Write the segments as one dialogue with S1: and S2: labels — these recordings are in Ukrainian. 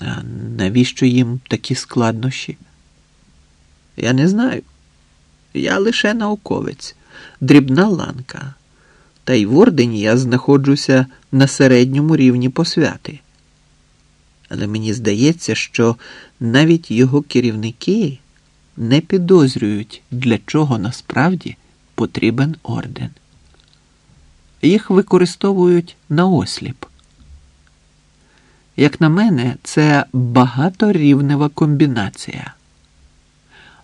S1: А навіщо їм такі складнощі? Я не знаю. Я лише науковець, дрібна ланка. Та й в ордені я знаходжуся на середньому рівні посвяти. Але мені здається, що навіть його керівники не підозрюють, для чого насправді потрібен орден. Їх використовують наосліп. Як на мене, це багаторівнева комбінація.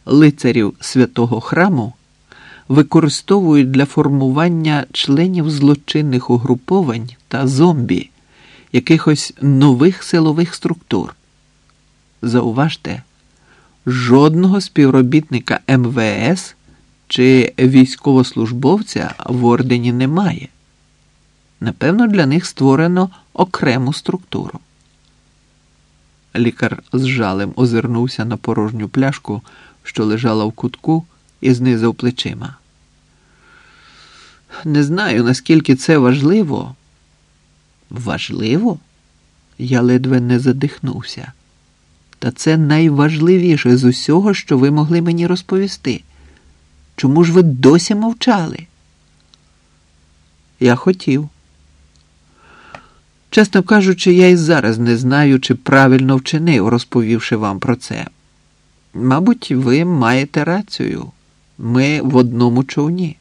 S1: Лицарів святого храму використовують для формування членів злочинних угруповань та зомбі, якихось нових силових структур. Зауважте, жодного співробітника МВС чи військовослужбовця в ордені немає. Напевно, для них створено окрему структуру. Лікар з жалем озирнувся на порожню пляшку, що лежала в кутку, і знизив плечима. Не знаю, наскільки це важливо. Важливо? Я ледве не задихнувся. Та це найважливіше з усього, що ви могли мені розповісти. Чому ж ви досі мовчали? Я хотів. Чесно кажучи, я і зараз не знаю, чи правильно вчинив, розповівши вам про це. Мабуть, ви маєте рацію. Ми в одному човні.